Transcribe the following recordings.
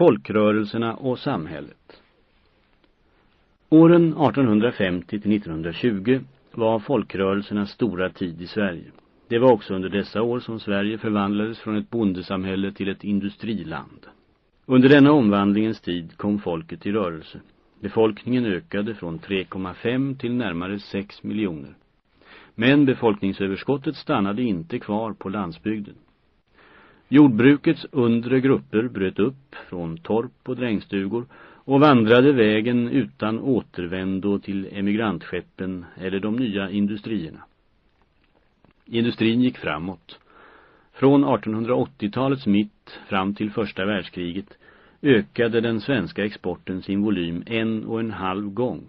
Folkrörelserna och samhället Åren 1850 till 1920 var folkrörelsernas stora tid i Sverige. Det var också under dessa år som Sverige förvandlades från ett bondesamhälle till ett industriland. Under denna omvandlingens tid kom folket i rörelse. Befolkningen ökade från 3,5 till närmare 6 miljoner. Men befolkningsöverskottet stannade inte kvar på landsbygden. Jordbrukets undre grupper bröt upp från torp och drängstugor och vandrade vägen utan återvändo till emigrantskeppen eller de nya industrierna. Industrin gick framåt. Från 1880-talets mitt fram till första världskriget ökade den svenska exporten sin volym en och en halv gång.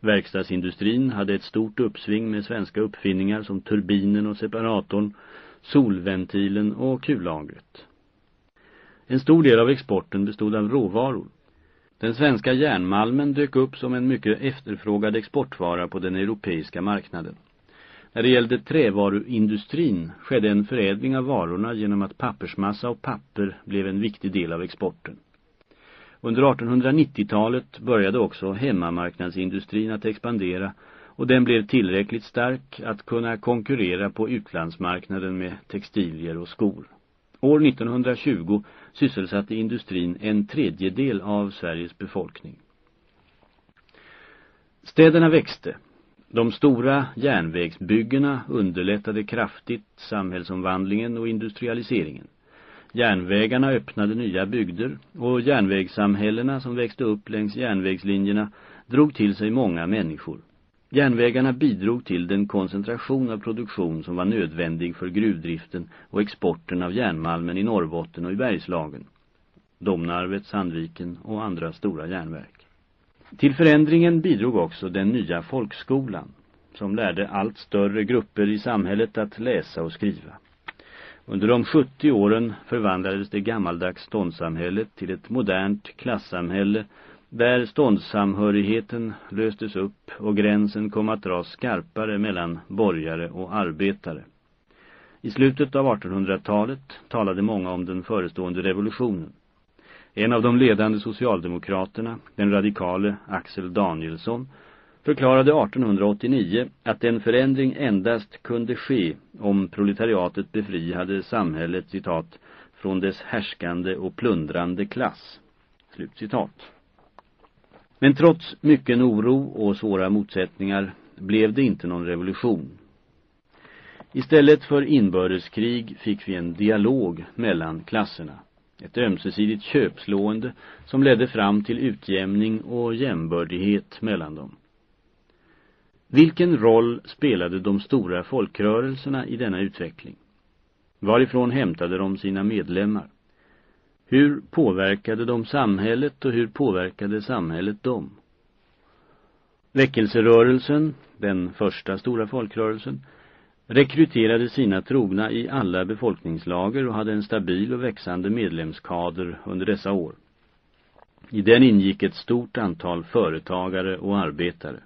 Verkstadsindustrin hade ett stort uppsving med svenska uppfinningar som turbinen och separatorn, solventilen och kullagret. En stor del av exporten bestod av råvaror. Den svenska järnmalmen dök upp som en mycket efterfrågad exportvara på den europeiska marknaden. När det gällde trävaruindustrin skedde en förädling av varorna genom att pappersmassa och papper blev en viktig del av exporten. Under 1890-talet började också hemmamarknadsindustrin att expandera och den blev tillräckligt stark att kunna konkurrera på utlandsmarknaden med textilier och skor. År 1920 sysselsatte industrin en tredjedel av Sveriges befolkning. Städerna växte de stora järnvägsbyggena underlättade kraftigt samhällsomvandlingen och industrialiseringen. Järnvägarna öppnade nya bygder och järnvägssamhällena som växte upp längs järnvägslinjerna drog till sig många människor. Järnvägarna bidrog till den koncentration av produktion som var nödvändig för gruvdriften och exporten av järnmalmen i Norrbotten och i Bergslagen. Domnarvet, Sandviken och andra stora järnverk. Till förändringen bidrog också den nya folkskolan, som lärde allt större grupper i samhället att läsa och skriva. Under de 70 åren förvandlades det gammaldags ståndssamhället till ett modernt klassamhälle där ståndssamhörigheten löstes upp och gränsen kom att dras skarpare mellan borgare och arbetare. I slutet av 1800-talet talade många om den förestående revolutionen. En av de ledande socialdemokraterna, den radikale Axel Danielsson, förklarade 1889 att en förändring endast kunde ske om proletariatet befriade samhället, citat, från dess härskande och plundrande klass. Slutcitat. citat. Men trots mycken oro och svåra motsättningar blev det inte någon revolution. Istället för inbördeskrig fick vi en dialog mellan klasserna. Ett ömsesidigt köpslående som ledde fram till utjämning och jämbördighet mellan dem. Vilken roll spelade de stora folkrörelserna i denna utveckling? Varifrån hämtade de sina medlemmar? Hur påverkade de samhället och hur påverkade samhället dem? Väckelserörelsen, den första stora folkrörelsen, rekryterade sina trogna i alla befolkningslager och hade en stabil och växande medlemskader under dessa år. I den ingick ett stort antal företagare och arbetare.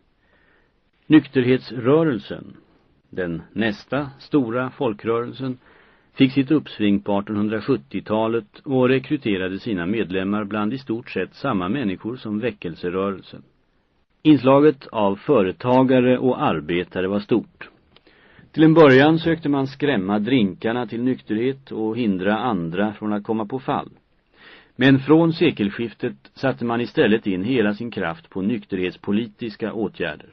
Nykterhetsrörelsen, den nästa stora folkrörelsen, fick sitt uppsving på 1870-talet och rekryterade sina medlemmar bland i stort sett samma människor som väckelserörelsen. Inslaget av företagare och arbetare var stort. Till en början sökte man skrämma drinkarna till nykterhet och hindra andra från att komma på fall. Men från sekelskiftet satte man istället in hela sin kraft på nykterhetspolitiska åtgärder.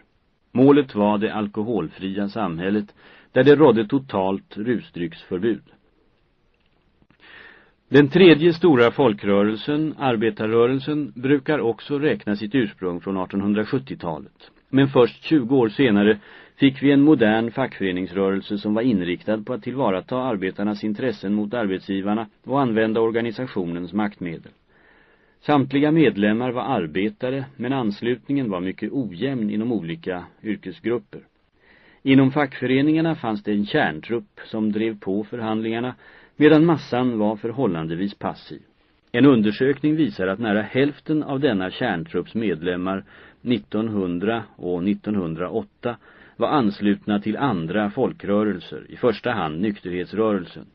Målet var det alkoholfria samhället där det rådde totalt rusdrycksförbud. Den tredje stora folkrörelsen, arbetarrörelsen, brukar också räkna sitt ursprung från 1870-talet. Men först 20 år senare fick vi en modern fackföreningsrörelse som var inriktad på att tillvarata arbetarnas intressen mot arbetsgivarna och använda organisationens maktmedel. Samtliga medlemmar var arbetare men anslutningen var mycket ojämn inom olika yrkesgrupper. Inom fackföreningarna fanns det en kärntrupp som drev på förhandlingarna medan massan var förhållandevis passiv. En undersökning visar att nära hälften av denna kärntrupps medlemmar 1900 och 1908 var anslutna till andra folkrörelser, i första hand nykterhetsrörelsen.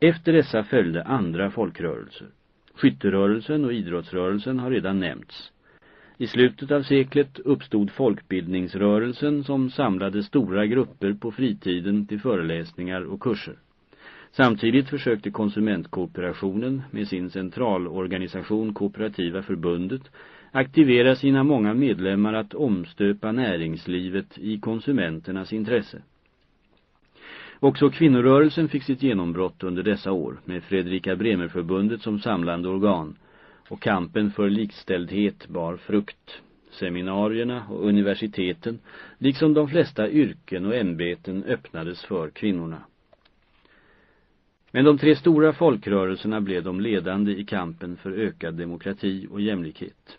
Efter dessa följde andra folkrörelser. Skytterörelsen och idrottsrörelsen har redan nämnts. I slutet av seklet uppstod folkbildningsrörelsen som samlade stora grupper på fritiden till föreläsningar och kurser. Samtidigt försökte konsumentkooperationen med sin centralorganisation Kooperativa förbundet aktivera sina många medlemmar att omstöpa näringslivet i konsumenternas intresse. Också kvinnorörelsen fick sitt genombrott under dessa år med Fredrika Bremerförbundet som samlande organ och kampen för likställdhet bar frukt. Seminarierna och universiteten, liksom de flesta yrken och ämbeten öppnades för kvinnorna. Men de tre stora folkrörelserna blev de ledande i kampen för ökad demokrati och jämlikhet.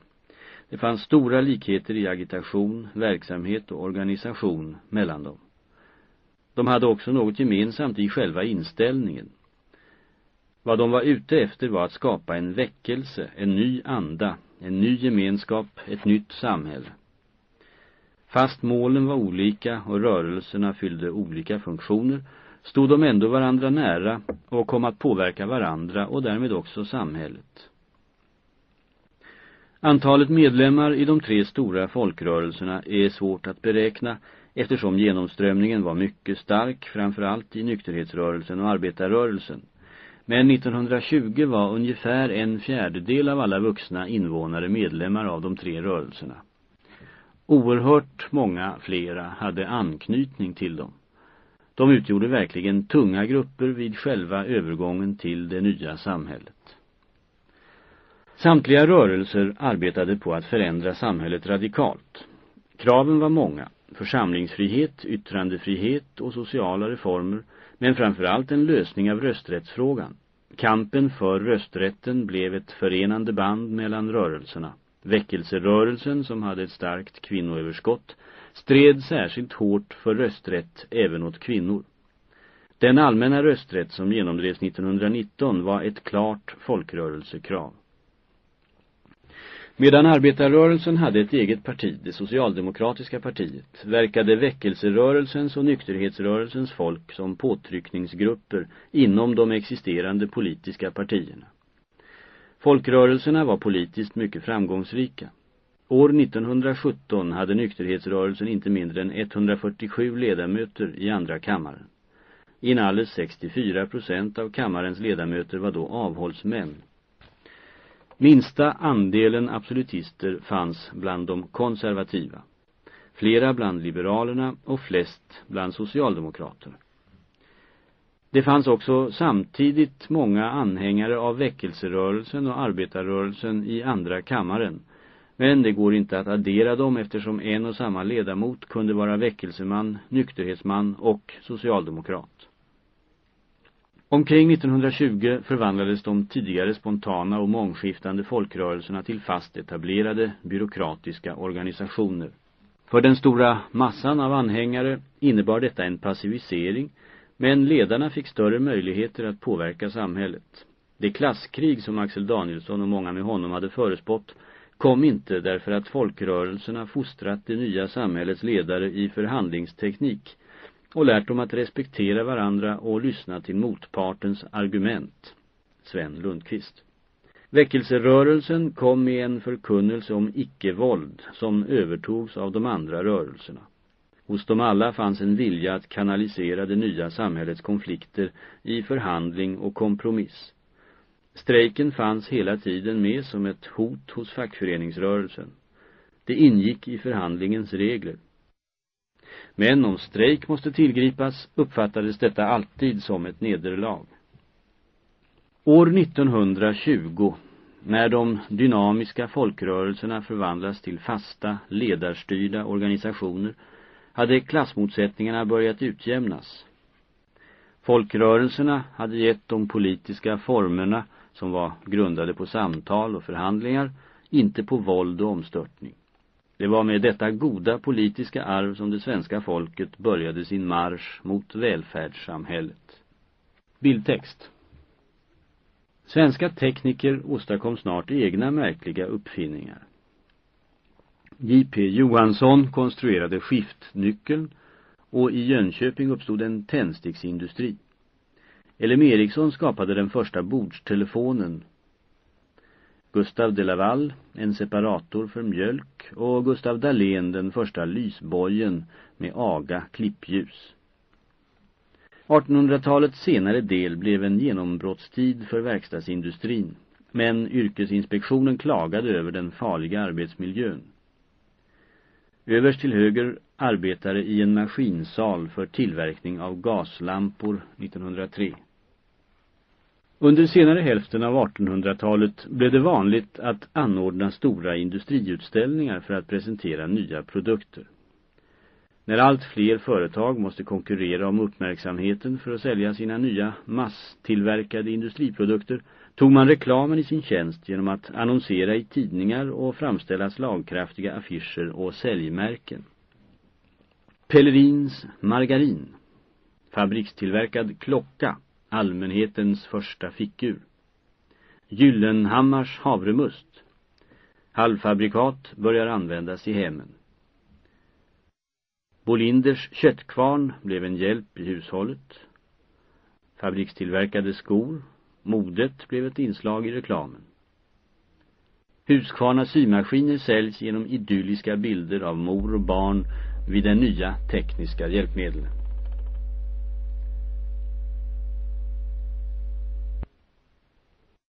Det fanns stora likheter i agitation, verksamhet och organisation mellan dem. De hade också något gemensamt i själva inställningen. Vad de var ute efter var att skapa en väckelse, en ny anda, en ny gemenskap, ett nytt samhälle. Fast målen var olika och rörelserna fyllde olika funktioner stod de ändå varandra nära och kom att påverka varandra och därmed också samhället. Antalet medlemmar i de tre stora folkrörelserna är svårt att beräkna eftersom genomströmningen var mycket stark framförallt i nykterhetsrörelsen och arbetarrörelsen. Men 1920 var ungefär en fjärdedel av alla vuxna invånare medlemmar av de tre rörelserna. Oerhört många flera hade anknytning till dem. De utgjorde verkligen tunga grupper vid själva övergången till det nya samhället. Samtliga rörelser arbetade på att förändra samhället radikalt. Kraven var många. Församlingsfrihet, yttrandefrihet och sociala reformer, men framförallt en lösning av rösträttsfrågan. Kampen för rösträtten blev ett förenande band mellan rörelserna. Väckelserörelsen, som hade ett starkt kvinnoöverskott, stred särskilt hårt för rösträtt även åt kvinnor. Den allmänna rösträtt som genomdrevs 1919 var ett klart folkrörelsekrav. Medan arbetarrörelsen hade ett eget parti, det socialdemokratiska partiet, verkade väckelserörelsens och nykterhetsrörelsens folk som påtryckningsgrupper inom de existerande politiska partierna. Folkrörelserna var politiskt mycket framgångsrika. År 1917 hade nykterhetsrörelsen inte mindre än 147 ledamöter i andra kammaren. Inalles 64 procent av kammarens ledamöter var då avhållsmän. Minsta andelen absolutister fanns bland de konservativa. Flera bland liberalerna och flest bland socialdemokraterna. Det fanns också samtidigt många anhängare av väckelserörelsen och arbetarrörelsen i andra kammaren- men det går inte att addera dem eftersom en och samma ledamot kunde vara väckelseman, nykterhetsman och socialdemokrat. Omkring 1920 förvandlades de tidigare spontana och mångskiftande folkrörelserna till fast etablerade byråkratiska organisationer. För den stora massan av anhängare innebar detta en passivisering, men ledarna fick större möjligheter att påverka samhället. Det klasskrig som Axel Danielsson och många med honom hade förespått kom inte därför att folkrörelserna fostrat det nya samhällets ledare i förhandlingsteknik och lärt dem att respektera varandra och lyssna till motpartens argument. Sven Lundqvist. Väckelserörelsen kom med en förkunnelse om icke-våld som övertogs av de andra rörelserna. Hos dem alla fanns en vilja att kanalisera det nya samhällets konflikter i förhandling och kompromiss. Strejken fanns hela tiden med som ett hot hos fackföreningsrörelsen. Det ingick i förhandlingens regler. Men om strejk måste tillgripas uppfattades detta alltid som ett nederlag. År 1920, när de dynamiska folkrörelserna förvandlas till fasta, ledarstyrda organisationer, hade klassmotsättningarna börjat utjämnas. Folkrörelserna hade gett de politiska formerna som var grundade på samtal och förhandlingar, inte på våld och omstörtning. Det var med detta goda politiska arv som det svenska folket började sin marsch mot välfärdssamhället. Bildtext Svenska tekniker åstadkom snart egna märkliga uppfinningar. J.P. Johansson konstruerade skiftnyckeln och i Jönköping uppstod en tändsticksindustri. LM Eriksson skapade den första bordstelefonen Gustav de Laval, en separator för mjölk och Gustav Dahlén den första lysbojen med aga klippljus. 1800-talets senare del blev en genombrottstid för verkstadsindustrin, men yrkesinspektionen klagade över den farliga arbetsmiljön. Överst till höger arbetare i en maskinsal för tillverkning av gaslampor 1903. Under senare hälften av 1800-talet blev det vanligt att anordna stora industriutställningar för att presentera nya produkter. När allt fler företag måste konkurrera om uppmärksamheten för att sälja sina nya masstillverkade industriprodukter tog man reklamen i sin tjänst genom att annonsera i tidningar och framställa slagkraftiga affischer och säljmärken. Pellerins margarin. Fabrikstillverkad klocka, allmänhetens första fickur. Gyllenhammars havremust. Halvfabrikat börjar användas i hemmen. Bolinders köttkvarn blev en hjälp i hushållet. Fabrikstillverkade skor. Modet blev ett inslag i reklamen. Huskvarna symaskiner säljs genom idylliska bilder av mor och barn vid den nya tekniska hjälpmedlen.